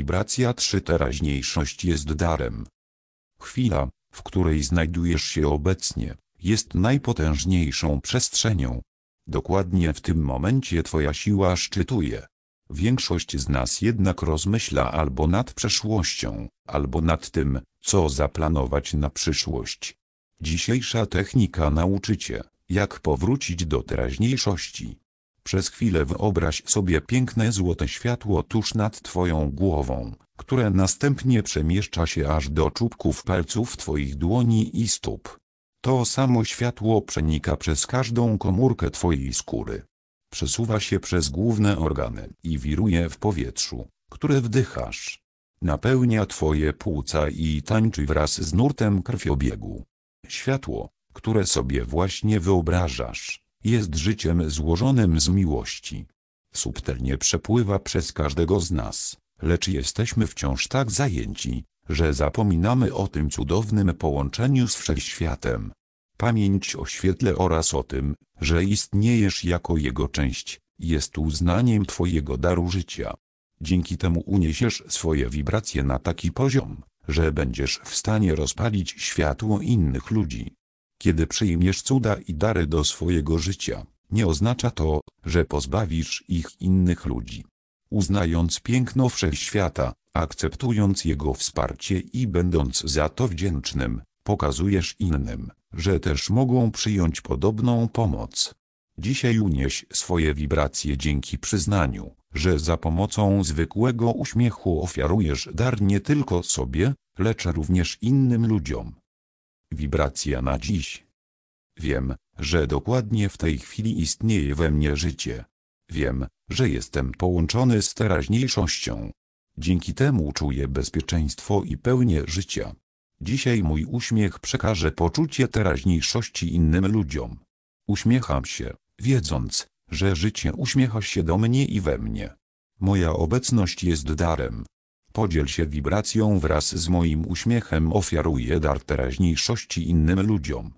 Wibracja 3 Teraźniejszość jest darem. Chwila, w której znajdujesz się obecnie, jest najpotężniejszą przestrzenią. Dokładnie w tym momencie Twoja siła szczytuje. Większość z nas jednak rozmyśla albo nad przeszłością, albo nad tym, co zaplanować na przyszłość. Dzisiejsza technika nauczy Cię, jak powrócić do teraźniejszości. Przez chwilę wyobraź sobie piękne złote światło tuż nad Twoją głową, które następnie przemieszcza się aż do czubków palców Twoich dłoni i stóp. To samo światło przenika przez każdą komórkę Twojej skóry. Przesuwa się przez główne organy i wiruje w powietrzu, które wdychasz. Napełnia Twoje płuca i tańczy wraz z nurtem krwiobiegu. Światło, które sobie właśnie wyobrażasz, jest życiem złożonym z miłości. Subtelnie przepływa przez każdego z nas, lecz jesteśmy wciąż tak zajęci, że zapominamy o tym cudownym połączeniu z wszechświatem. Pamięć o świetle oraz o tym, że istniejesz jako jego część, jest uznaniem Twojego daru życia. Dzięki temu uniesiesz swoje wibracje na taki poziom, że będziesz w stanie rozpalić światło innych ludzi. Kiedy przyjmiesz cuda i dary do swojego życia, nie oznacza to, że pozbawisz ich innych ludzi. Uznając piękno wszechświata, akceptując jego wsparcie i będąc za to wdzięcznym, pokazujesz innym, że też mogą przyjąć podobną pomoc. Dzisiaj unieś swoje wibracje dzięki przyznaniu, że za pomocą zwykłego uśmiechu ofiarujesz dar nie tylko sobie, lecz również innym ludziom. Wibracja na dziś. Wiem, że dokładnie w tej chwili istnieje we mnie życie. Wiem, że jestem połączony z teraźniejszością. Dzięki temu czuję bezpieczeństwo i pełnię życia. Dzisiaj mój uśmiech przekaże poczucie teraźniejszości innym ludziom. Uśmiecham się, wiedząc, że życie uśmiecha się do mnie i we mnie. Moja obecność jest darem. Podziel się wibracją wraz z moim uśmiechem ofiaruję dar teraźniejszości innym ludziom.